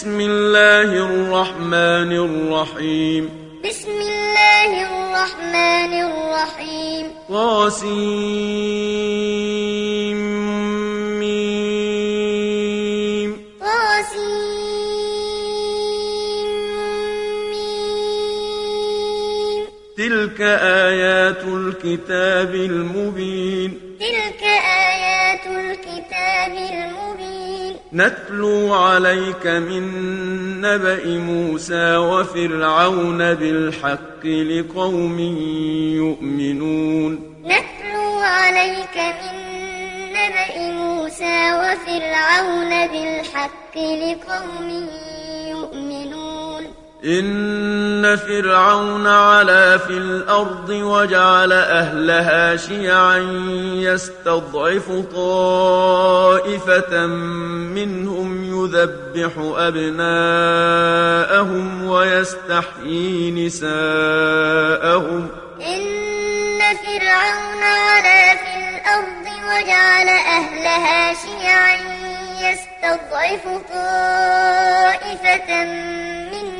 بسم الله الرحمن الرحيم بسم الله الرحمن الرحيم طاسيم طاسيم تلك آيات الكتاب المبين تلك آيات الكتاب المبين نتلو عليك من نبأ موسى وفرعون بالحق لقوم يؤمنون. نتلو عليك من نبأ موسى وفرعون بالحق لقوم يؤمنون إن فرعون علا في الأرض وجعل أهلها شيعا يستضعف طائفة منهم يذبح أبناءهم ويستحيي نساءهم إن فرعون علا في الأرض وجعل أهلها شيعا يستضعف طائفة منهم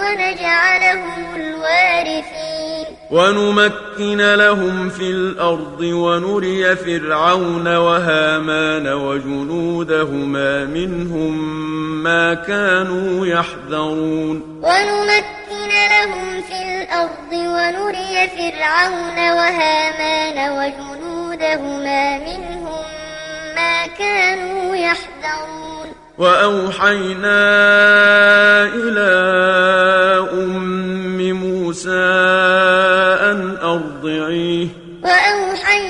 ونجعلهم الوارثين. ونمكن لهم في الأرض ونري فرعون وهامان وجنودهما منهم ما كانوا يحذرون. ونمكن لهم في الأرض ونري فرعون وهامان وجنودهما منهم ما كانوا يحذرون. وأوحينا إلى أم موسى أن أرضعيه. وأوحينا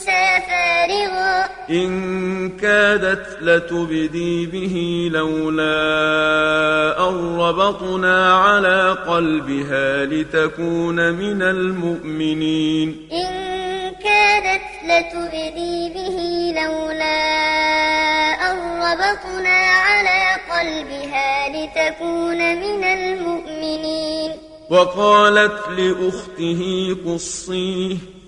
موسى فارغا إن كادت لتبدي به لولا أن ربطنا على قلبها لتكون من المؤمنين. إن كادت لتبدي به لولا أن ربطنا على قلبها لتكون من المؤمنين. وقالت لأخته قصيه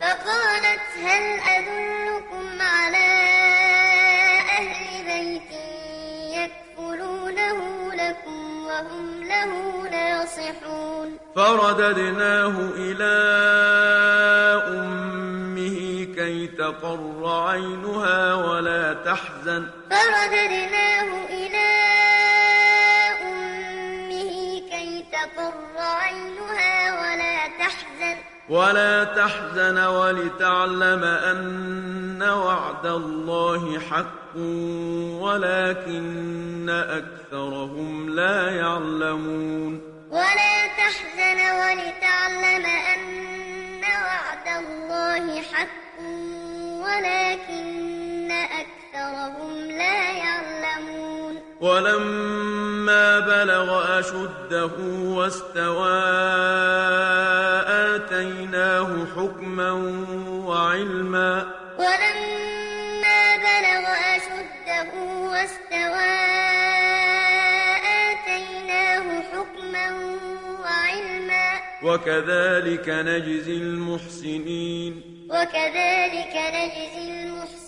فقالت هل أدلكم على أهل بيت يكفلونه لكم وهم له ناصحون؟ فرددناه إلى أمه كي تقر عينها ولا تحزن. فرددناه إلى أمه كي تقر عينها ولا تحزن ولتعلم أن وعد الله حق ولكن أكثرهم لا يعلمون. ولا تحزن ولتعلم أن وعد الله حق ولكن أكثرهم لا يعلمون. ولما بلغ أشده واستوى آتيناه حكما وعلما. ولما بلغ أشده واستوى آتيناه حكما وعلما. وكذلك نجزي المحسنين. وكذلك نجزي المحسنين.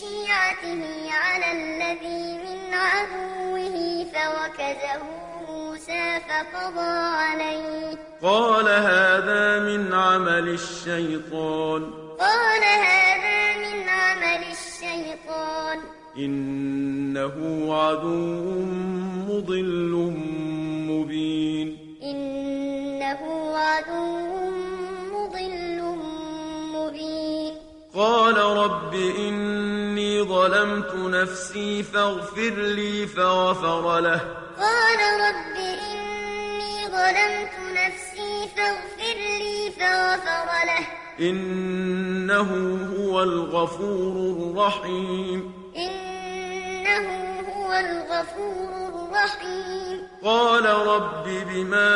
شيعته على الذي من عدوه فوكزه موسى فقضى عليه. قال هذا من عمل الشيطان. قال هذا من عمل الشيطان. إنه عدو مضل مبين. إنه عدو مضل مبين. قال رب إني ظلمت نفسي فاغفر لي فغفر له. قال رب إني ظلمت نفسي فاغفر لي فغفر له. إنه هو الغفور الرحيم. إنه هو الغفور الرحيم. قال رب بما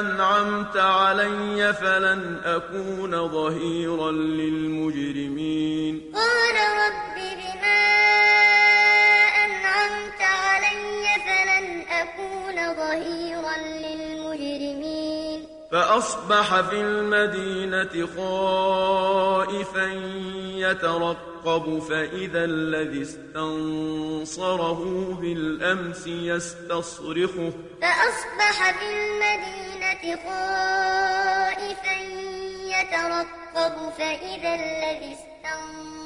أنعمت علي فلن أكون ظهيرا للمجرمين. قال رب بما أنعمت علي فلن أكون ظهيرا فأصبح في المدينة خائفا يترقب فإذا الذي استنصره بالأمس يستصرخه. فأصبح في المدينة خائفا يترقب فإذا الذي استنصره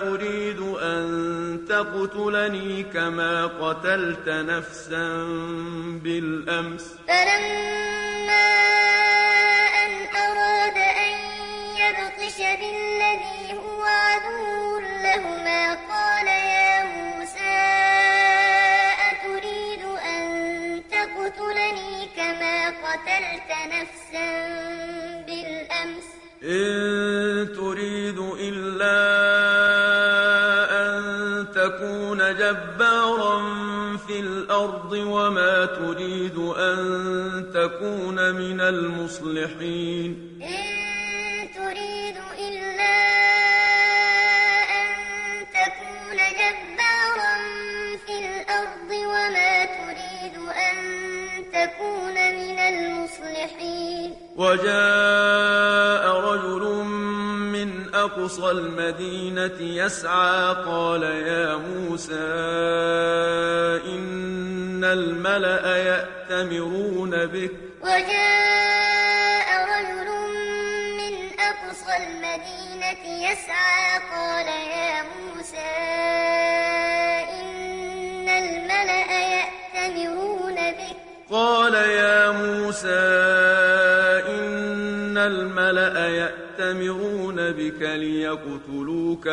أتريد أن تقتلني كما قتلت نفسا بالأمس. فلما يسعى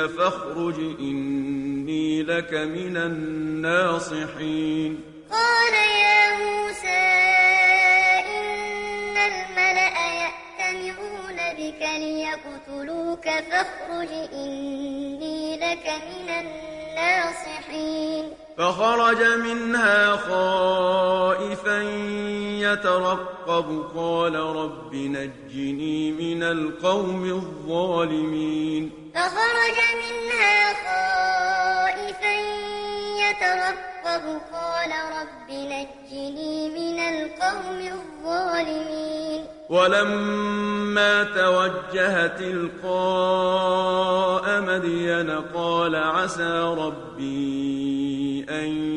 فاخرج إني لك من الناصحين. قال يا موسى إن الملأ يأتمرون بك ليقتلوك فاخرج إني لك من الناصحين. فخرج منها خائفا يترقب قال رب نجني من القوم الظالمين. فخرج منها خائفا يترقب قال رب نجني من القوم الظالمين. ولما توجه تلقاء مدين قال عسى ربي أن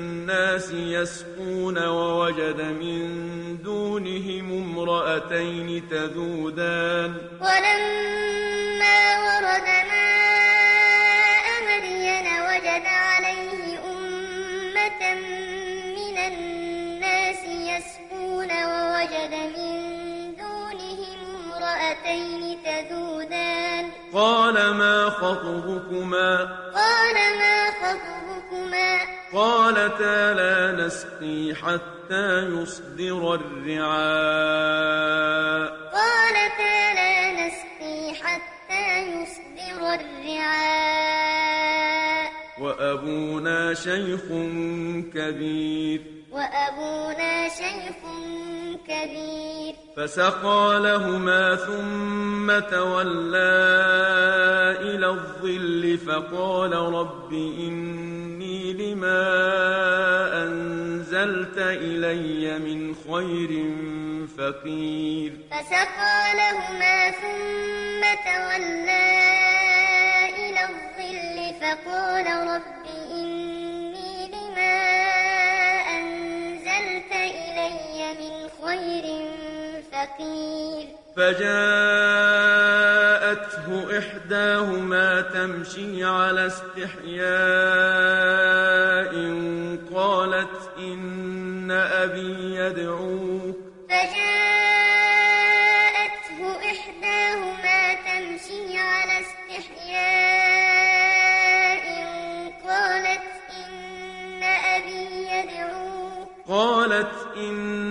يسقون ووجد من دونهم امرأتين تذودان. ولما ورد ماء مدين وجد عليه أمة من الناس يسقون ووجد من دونهم امرأتين تذودان. قال ما خطبكما؟ قال ما خطبكما؟ قالتا لا نسقي حتى يصدر الرعاء. قالتا لا نسقي حتى يصدر الرعاء. وأبونا شيخ كبير. وأبونا شيخ كبير. فسقى لهما ثم تولى إلى الظل فقال رب إني لما أنزلت إلي من خير فقير. فسقى لهما ثم تولى إلى الظل فقال رب فقير فجاءته إحداهما تمشي على استحياء قالت إن أبي يدعوك. فجاءته إحداهما تمشي على استحياء قالت إن أبي يدعوك. قالت إن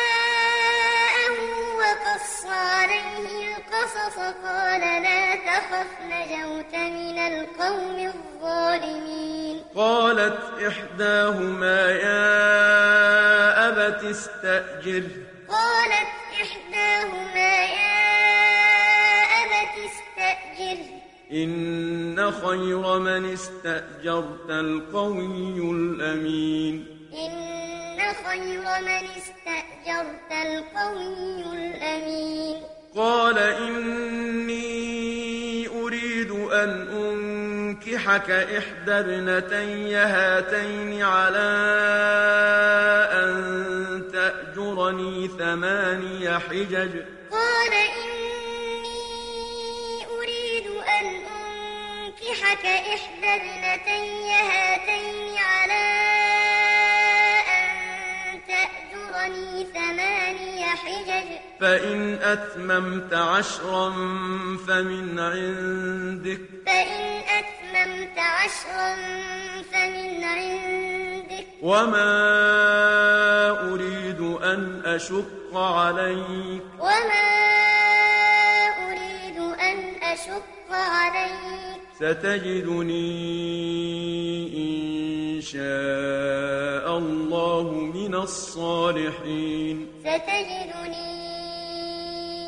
وقص عليه القصص قال لا تخف نجوت من القوم الظالمين. قالت إحداهما يا أبت استأجر. قالت إحداهما يا أبت استأجر. إن خير من استأجرت القوي الأمين. خير من استأجرت القوي الأمين. قال إني أريد أن أنكحك إحدى ابنتي هاتين على أن تأجرني ثماني حجج. قال إني أريد أن أنكحك إحدى ابنتي هاتين تأجرني ثماني حجج. فإن أتممت عشرا فمن عندك. فإن أتممت عشرا فمن عندك. وما أريد أن أشق عليك. وما أريد أن أشق عليك. ستجدني إن شاء الله من الصالحين. ستجدني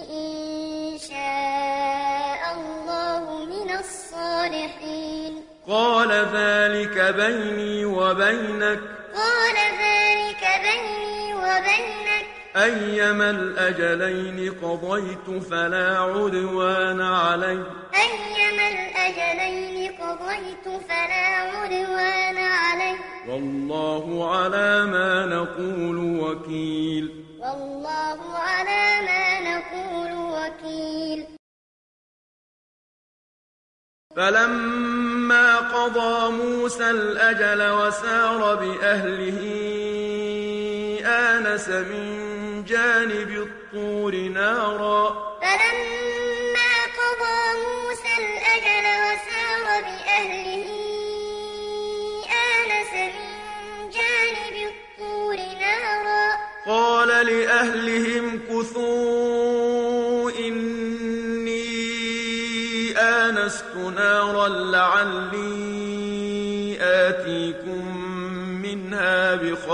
إن شاء الله من الصالحين. قال ذلك بيني وبينك. قال ذلك بيني وبينك. أيما الأجلين قضيت فلا عدوان علي. أيما الأجلين قضيت فلا عدوان علي. والله على ما نقول وكيل. والله على ما نقول وكيل. فلما قضى موسى الأجل وسار بأهله آنس من جانب الطور نارا. فلما قضى موسى الأجل وسار بأهله آنس من جانب الطور نارا. قال لأهلهم كثوا إني آنست نارا لعلي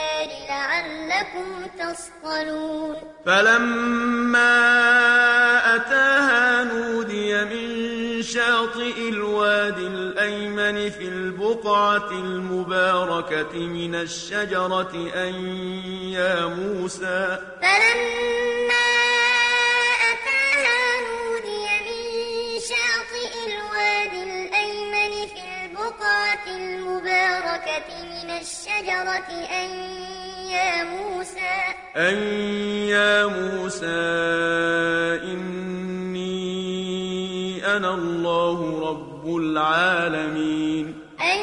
النار لعلكم تصطلون. فلما أتاها نودي من شاطئ الوادي الأيمن في البقعة المباركة من الشجرة أن يا موسى. فلما أتاها نودي من شاطئ الوادي الأيمن في البقعة المباركة الشجرة أن يا موسى أن يا موسى إني أنا الله رب العالمين. أن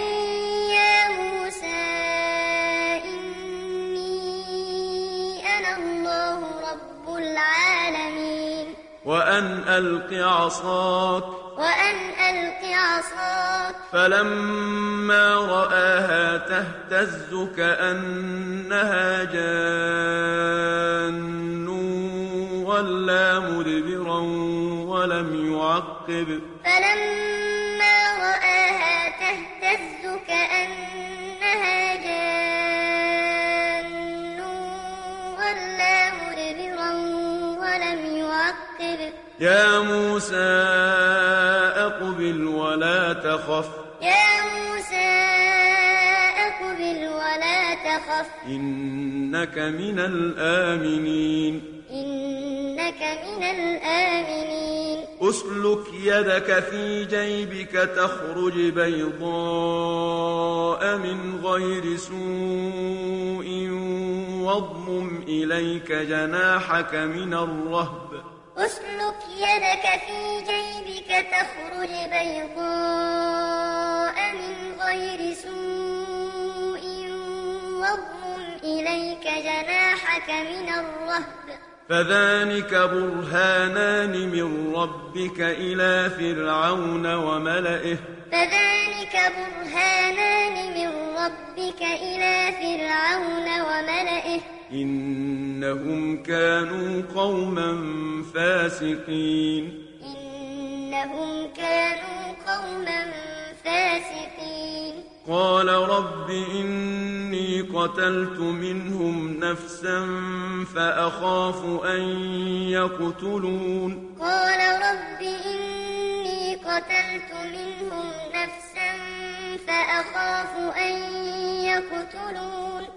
يا موسى إني أنا الله رب العالمين. وأن ألق عصاك. وأن ألق عصاك. فلما رآها تهتز كأنها جان ولا مدبرا ولم يعقب. فلما رآها تهتز كأنها جان ولا مدبرا ولم يعقب. يا موسى أقبل ولا تخف. تخف إنك من الآمنين. إنك من الآمنين. أسلك يدك في جيبك تخرج بيضاء من غير سوء واضمم إليك جناحك من الرهب. أسلك يدك في جيبك تخرج بيضاء من غير سوء. واضمم إليك جناحك من الرهب. فذلك برهانان من ربك إلى فرعون وملئه. فذلك برهانان من ربك إلى فرعون وملئه. إنهم كانوا قوما فاسقين. إنهم كانوا قوما فاسقين. قال رب إني قتلت منهم نفسا فأخاف أن يقتلون. قال رب إني قتلت منهم نفسا فأخاف أن يقتلون.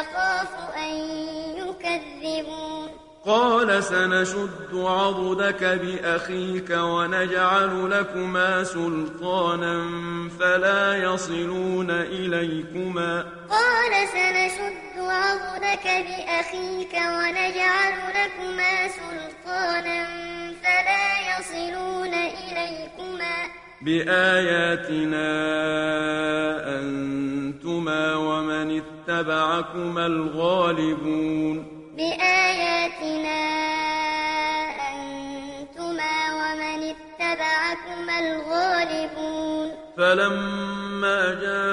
أخاف أن يكذبون. قال سنشد عضدك بأخيك ونجعل لكما سلطانا فلا يصلون إليكما. قال سنشد عضدك بأخيك ونجعل لكما سلطانا فلا يصلون إليكما. بآياتنا أنتما ومن اتبعكما الغالبون. بآياتنا أنتما ومن اتبعكما الغالبون. فلما جاءهم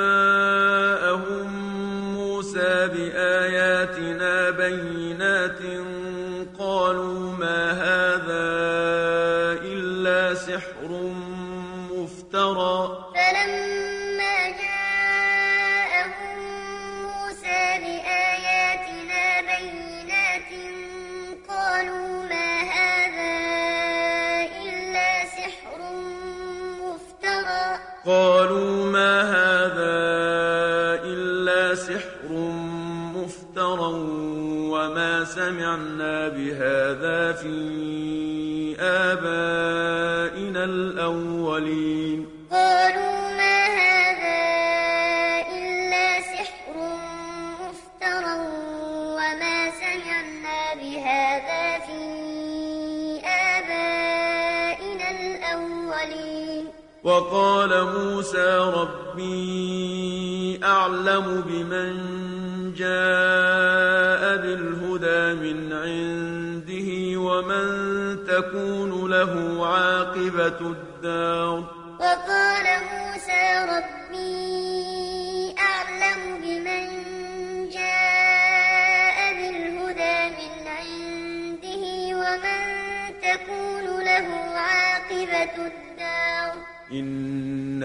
وقال موسى ربي أعلم بمن جاء بالهدى من عنده ومن تكون له عاقبة الدار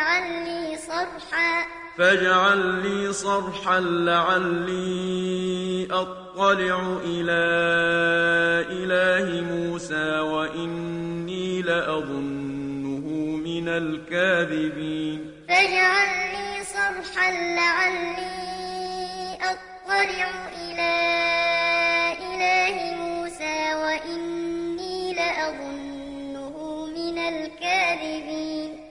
فاجعل لي صرحا. فاجعل لي صرحا لعلي أطلع إلى إله موسى وإني لأظنه من الكاذبين. فاجعل لي صرحا لعلي أطلع إلى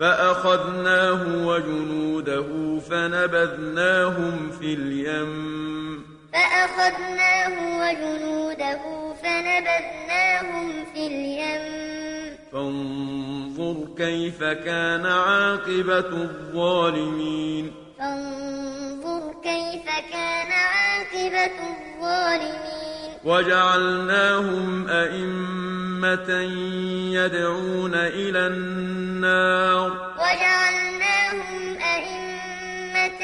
فأخذناه وجنوده فنبذناهم في اليم. فأخذناه وجنوده فنبذناهم في اليم. فانظر كيف كان عاقبة الظالمين. فانظر كيف كان عاقبة الظالمين؟ وجعلناهم أئمة يدعون إلى النار. وجعلناهم أئمة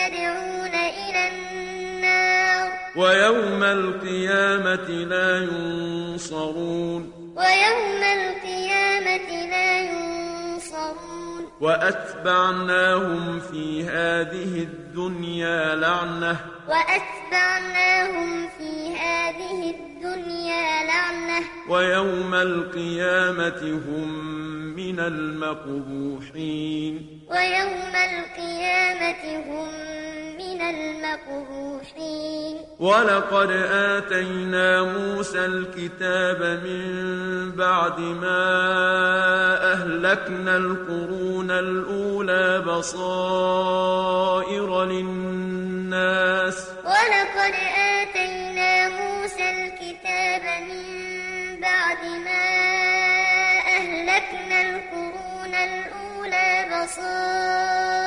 يدعون إلى النار. ويوم القيامة لا ينصرون. ويوم القيامة لا ينصرون. وأتبعناهم في هذه الدنيا لعنة. وأتبعناهم في هذه الدنيا لعنة. ويوم القيامة هم من المقبوحين. ويوم القيامة هم من المقبوحين. ولقد آتينا موسى الكتاب من بعد ما أهلكنا القرون الأولى بصائر للناس. ولقد آتينا موسى الكتاب من بعد ما أهلكنا القرون الأولى بصائر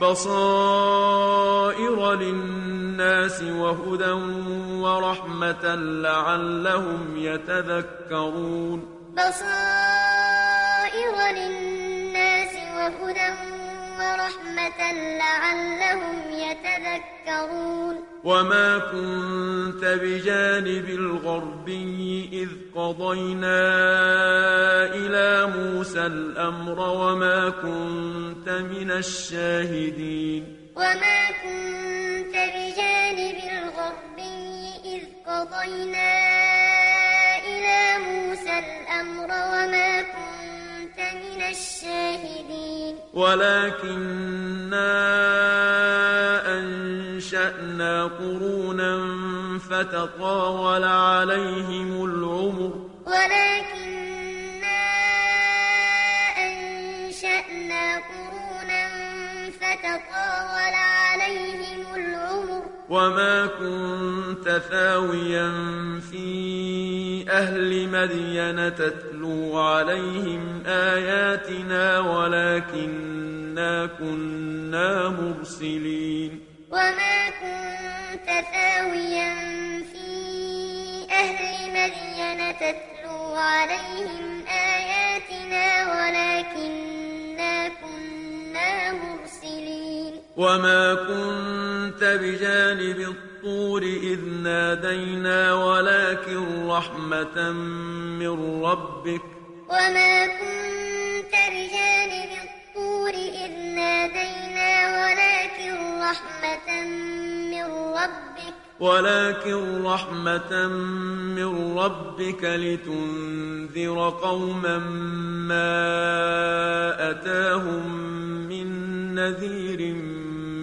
بصائر للناس وهدى ورحمة لعلهم يتذكرون. بصائر للناس وهدى ورحمة لعلهم يتذكرون. وما كنت بجانب الغربي إذ قضينا إلى موسى الأمر وما كنت من الشاهدين. وما كنت بجانب الغربي إذ قضينا ولكننا أنشأنا قرونا فتطاول عليهم العمر. ولكننا أنشأنا قرونا فتطاول عليهم العمر. وما كنت ثاويا في أهل مدين تتلو عليهم آياتنا ولكننا كنا مرسلين. وما كنت ثاويا في أهل مدين تتلو عليهم آياتنا ولكننا كنا مرسلين. وما كنت بجانب الطور إذ نادينا ولكن رحمة من ربك وما كنت بجانب الطور إذ نادينا ولكن رحمة من ربك ولكن رحمة من ربك لتنذر قوما ما أتاهم من نذير من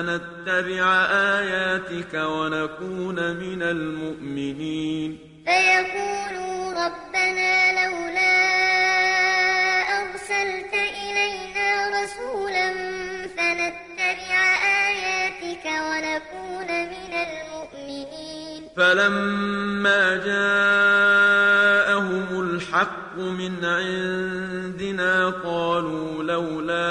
فنتبع آياتك ونكون من المؤمنين. فيقولوا ربنا لولا أرسلت إلينا رسولا فنتبع آياتك ونكون من المؤمنين. فلما جاءهم الحق من عندنا قالوا لولا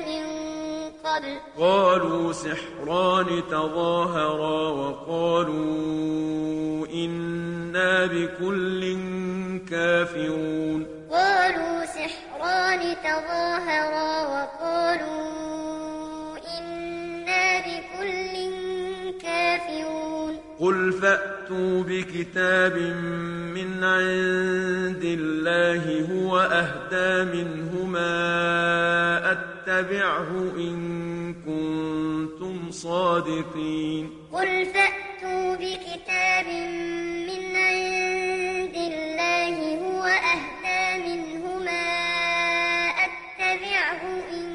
من قبل قالوا سحران تظاهرا وقالوا إنا بكل كافرون. قالوا سحران تظاهرا وقالوا إنا بكل كافرون. قل فأتوا بكتاب من عند الله هو أهدى منهما أتبعه إن كنتم صادقين. قل فأتوا بكتاب من عند الله هو أهدى منهما أتبعه إن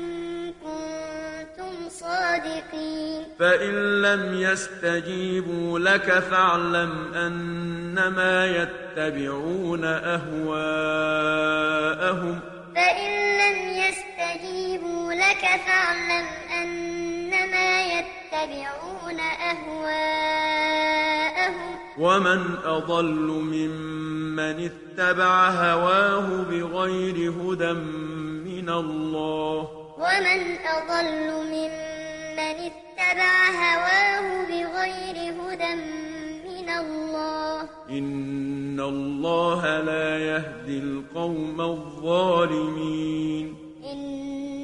كنتم صادقين. فإن لم يستجيبوا لك فاعلم أنما يتبعون أهواءهم. فإن لم يستجيبوا لك فاعلم أنما يتبعون أهواءهم. ومن أضل ممن اتبع هواه بغير هدى من الله. ومن أضل ممن اتبع هواه بغير هدى من الله. إن الله لا يهدي القوم الظالمين. إن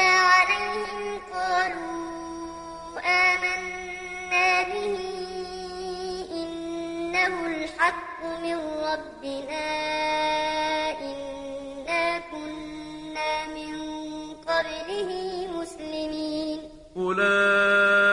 عليهم قالوا آمنا به إنه الحق من ربنا إنا كنا من قبله مسلمين. أولئك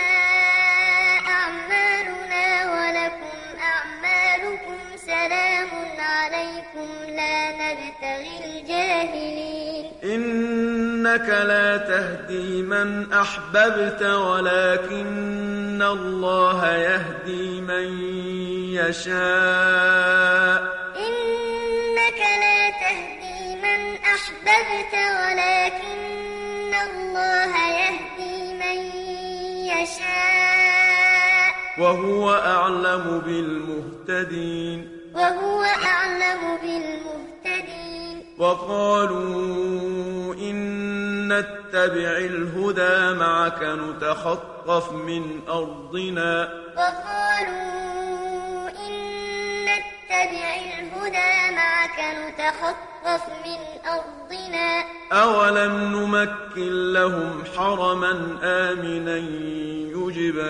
إنك لا تهدي من أحببت ولكن الله يهدي من يشاء. إنك لا تهدي من أحببت ولكن الله يهدي من يشاء. وهو أعلم بالمهتدين. وهو أعلم بالمهتدين. وقالوا إن نتبع الهدى معك نتخطف من أرضنا. وقالوا نتبع الهدى معك نتخطف من أرضنا. أولم نمكن لهم حرما آمنا يجبى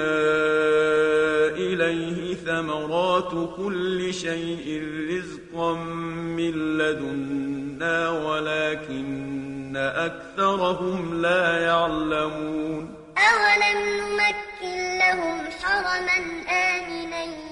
إليه ثمرات كل شيء رزقا من لدنا ولكن أكثرهم لا يعلمون. أولم نمكن لهم حرما آمنا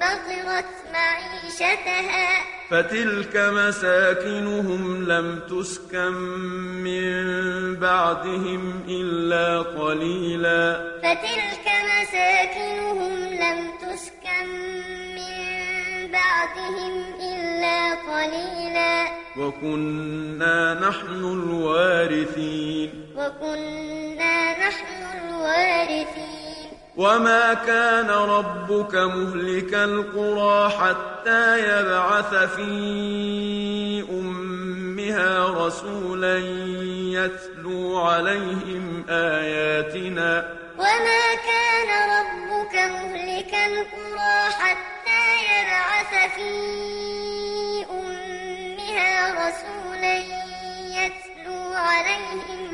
بطرت معيشتها. فتلك مساكنهم لم تسكن من بعدهم إلا قليلا. فتلك مساكنهم لم تسكن من بعدهم إلا قليلا. وكنا نحن الوارثين. وكنا نحن الوارثين. وما كان ربك مهلك القرى حتى يبعث في أمها رسولا يتلو عليهم آياتنا وما كان ربك مهلك القرى حتى يبعث في أمها رسولا يتلو عليهم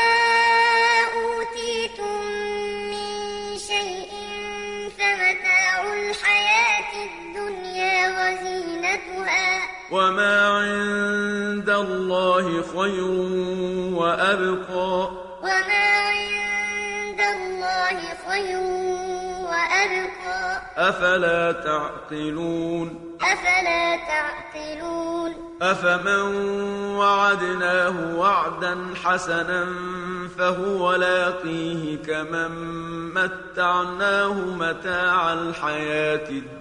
الله خير وأبقى. وما عند الله خير وأبقى. أفلا تعقلون؟ أفلا تعقلون؟ أفمن وعدناه وعدا حسنا فهو لاقيه كمن متعناه متاع الحياة الدنيا.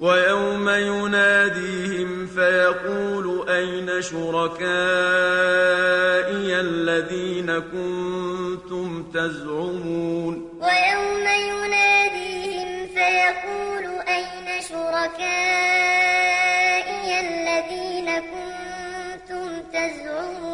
ويوم يناديهم فيقول أين شركائي الذين كنتم تزعمون؟ ويوم يناديهم فيقول أين شركائي الذين كنتم تزعمون؟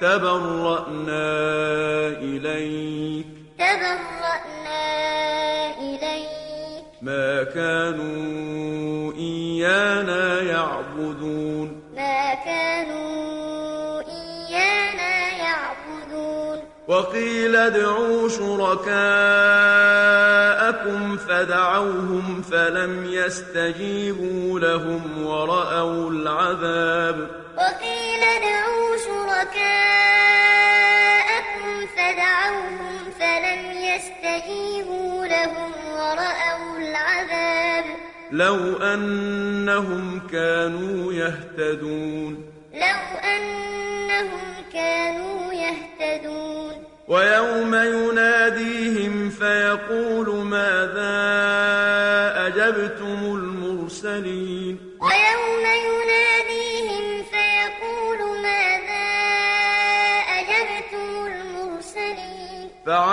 تبرأنا إليك. تبرأنا إليك. ما كانوا إيانا يعبدون. ما كانوا إيانا يعبدون. وقيل ادعوا شركاءكم فدعوهم فلم يستجيبوا لهم ورأوا العذاب. وقيل ادعوا يستجيبوا لهم ورأوا العذاب. لو أنهم كانوا يهتدون. لو أنهم كانوا يهتدون. ويوم يناديهم فيقول ماذا أجبتم المرسلين؟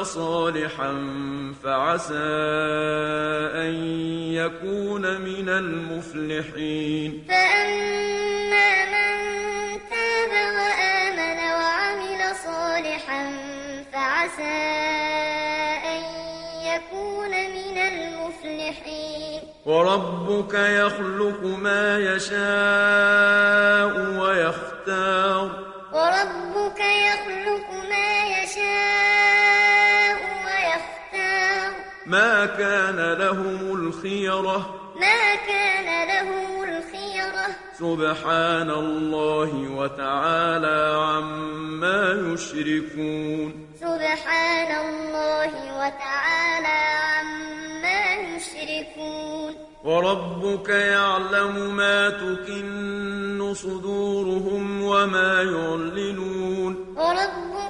وعمل صالحا فعسى أن يكون من المفلحين. فأما من تاب وآمن وعمل صالحا فعسى أن يكون من المفلحين. وربك يخلق ما يشاء ويختار. وربك لهم الخيرة. ما كان لهم الخيرة. سبحان الله وتعالى عما يشركون. سبحان الله وتعالى عما يشركون. وربك يعلم ما تكن صدورهم وما يعلنون. وربك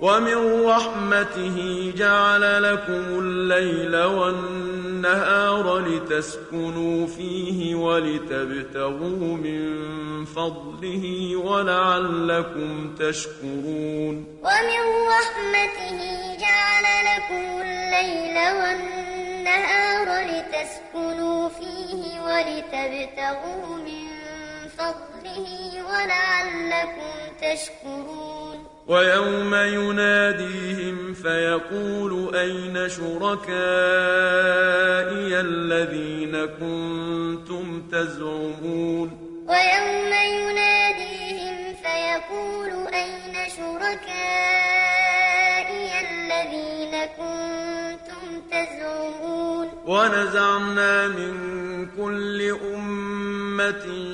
ومن رحمته جعل لكم الليل والنهار لتسكنوا فيه ولتبتغوا من فضله ولعلكم تشكرون. ومن رحمته جعل لكم الليل والنهار لتسكنوا فيه ولتبتغوا من فضله ولعلكم تشكرون. ويوم يناديهم فيقول أين شركائي الذين كنتم تزعمون؟ ويوم يناديهم فيقول أين شركائي الذين كنتم تزعمون؟ ونزعنا من كل أمة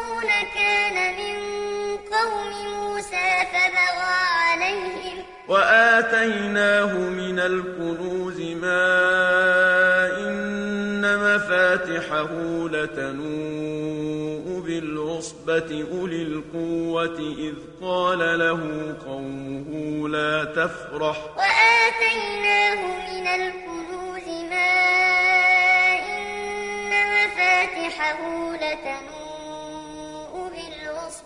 وآتيناه من الكنوز ما إن مفاتحه لتنوء بالعصبة أولي القوة إذ قال له قومه لا تفرح. وآتيناه من الكنوز ما إن مفاتحه لتنوء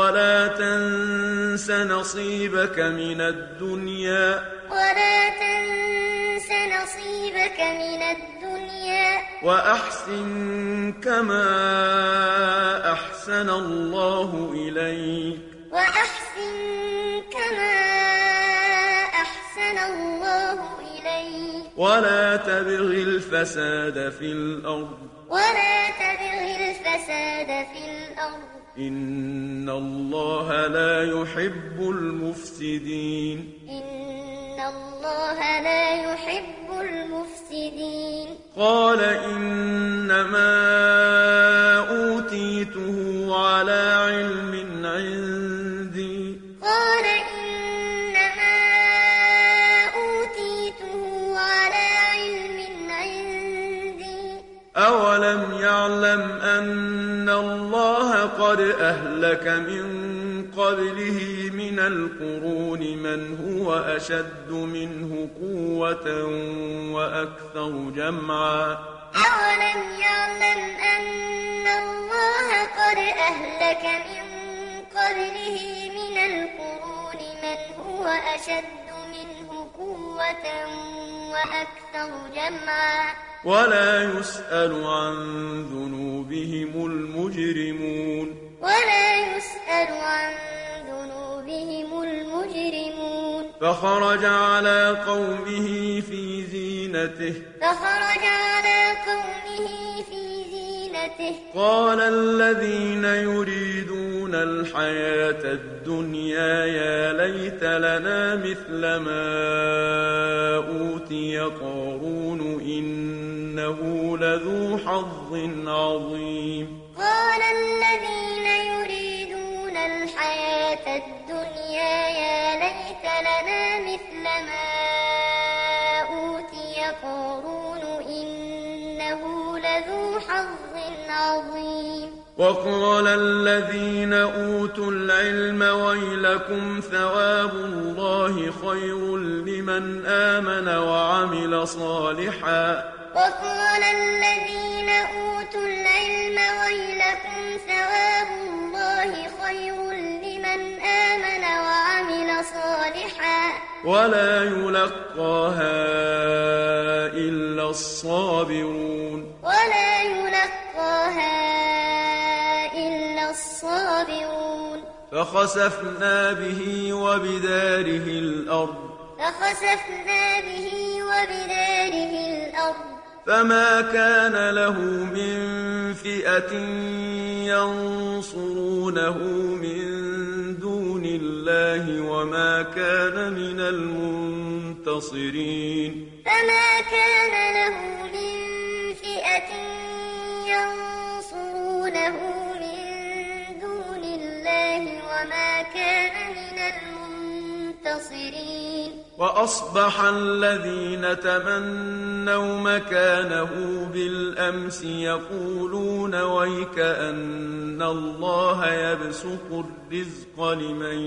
ولا تنس نصيبك من الدنيا. ولا تنس نصيبك من الدنيا. وأحسن كما أحسن الله إليك. وأحسن كما أحسن الله إليك. ولا تبغ الفساد في الأرض. ولا تبغ الفساد في الأرض. إن الله لا يحب المفسدين. إن الله لا يحب المفسدين. قال إنما أوتيته على علم عندي. قال إنما أوتيته على علم عندي. أولم يعلم أن الله قد أهلك من قبله من القرون من هو أشد منه قوة وأكثر جمعا أولم يعلم أن الله قد أهلك من قبله من القرون من هو أشد منه قوة وأكثر جمعا ولا يسأل عن ذنوبهم المجرمون. ولا يسأل عن ذنوبهم المجرمون. فخرج على قومه في زينته. فخرج على قومه زينته قال الذين يريدون الحياة الدنيا يا ليت لنا مثل ما أوتي قارون إنه لذو حظ عظيم. قال الذين يريدون الحياة الدنيا يا ليت لنا مثل ما وقال الذين أوتوا العلم ويلكم ثواب الله خير لمن آمن وعمل صالحا. وقال الذين أوتوا العلم ويلكم ثواب الله خير لمن آمن وعمل صالحا. ولا يلقاها إلا الصابرون. ولا يلقاها إلا الصابرون. فخسفنا به وبداره الأرض. فخسفنا به وبداره الأرض. فما كان له من فئة ينصرونه من دون الله وما كان من منتصرين فما كان له من فئة ينصرونه المنتصرين وأصبح الذين تمنوا مكانه بالأمس يقولون ويك أن الله يبسط الرزق لمن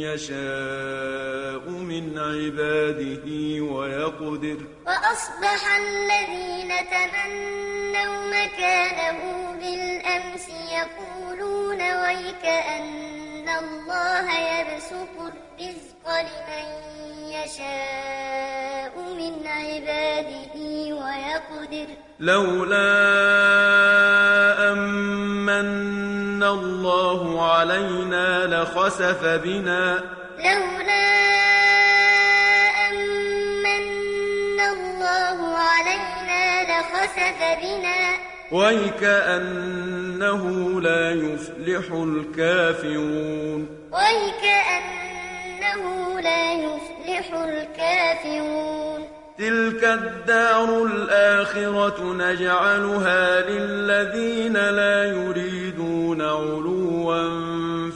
يشاء من عباده ويقدر. وأصبح الذين تمنوا مكانه بالأمس يقولون ويك أن الله يبسط الرزق لمن يشاء من عباده ويقدر لولا أمن الله علينا لخسف بنا. لولا أمن الله علينا لخسف بنا. ويكأنه لا يفلح الكافرون ويكأنه لا يفلح الكافرون تلك الدار الآخرة نجعلها للذين لا يريدون علوا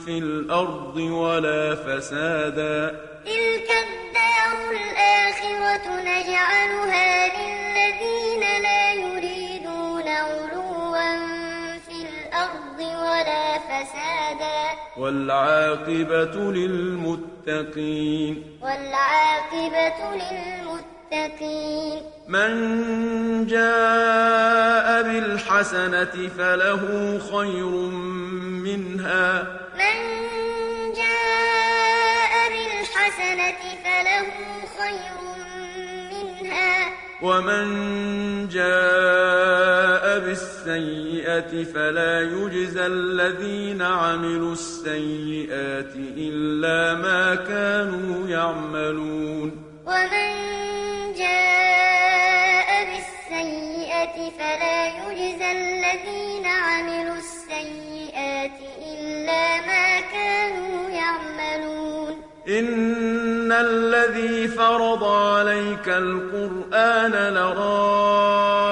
في الأرض ولا فسادا تلك الدار الآخرة والعاقبة للمتقين. والعاقبة للمتقين. من جاء بالحسنة فله خير منها. من جاء بالحسنة فله خير منها. ومن جاء بالسيئة فلا يجزى الذين عملوا السيئات إلا ما كانوا يعملون. ومن جاء بالسيئة فلا يجزى الذين عملوا السيئات إلا ما كانوا يعملون. إن الذي فرض عليك القرآن لرادك إلى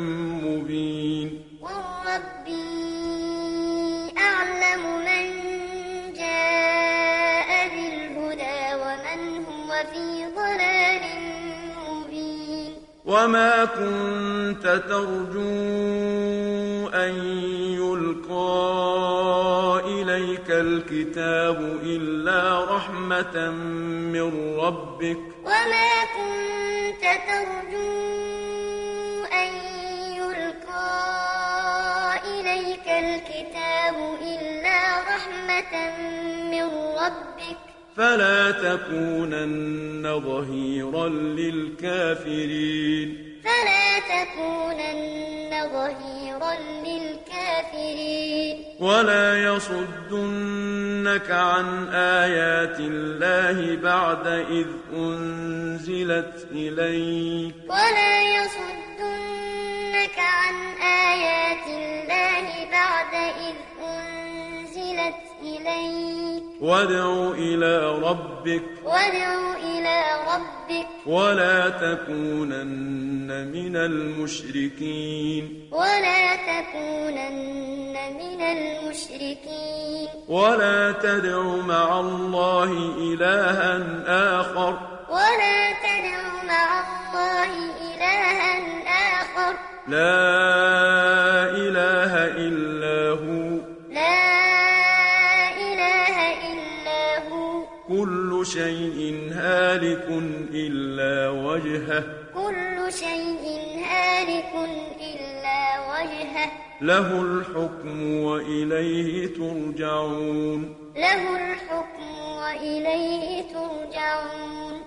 وما كنت ترجو أن يلقى إليك الكتاب إلا رحمة من ربك وما كنت ترجو فلا تكونن ظهيرا للكافرين. فلا تكونن ظهيرا للكافرين. ولا يصدنك عن آيات الله بعد إذ أنزلت إليك. ولا يصدنك عن آيات الله بعد إذ أنزلت إليك. وادع إلى ربك. وادع إلى ربك. ولا تكونن من المشركين. ولا تكونن من المشركين. ولا تدع مع الله إلها آخر. ولا تدع مع الله إلها آخر. لا إله إلا هو. كل شيء هالك إلا وجهه. كل شيء هالك إلا وجهه. له الحكم وإليه ترجعون. له الحكم وإليه ترجعون.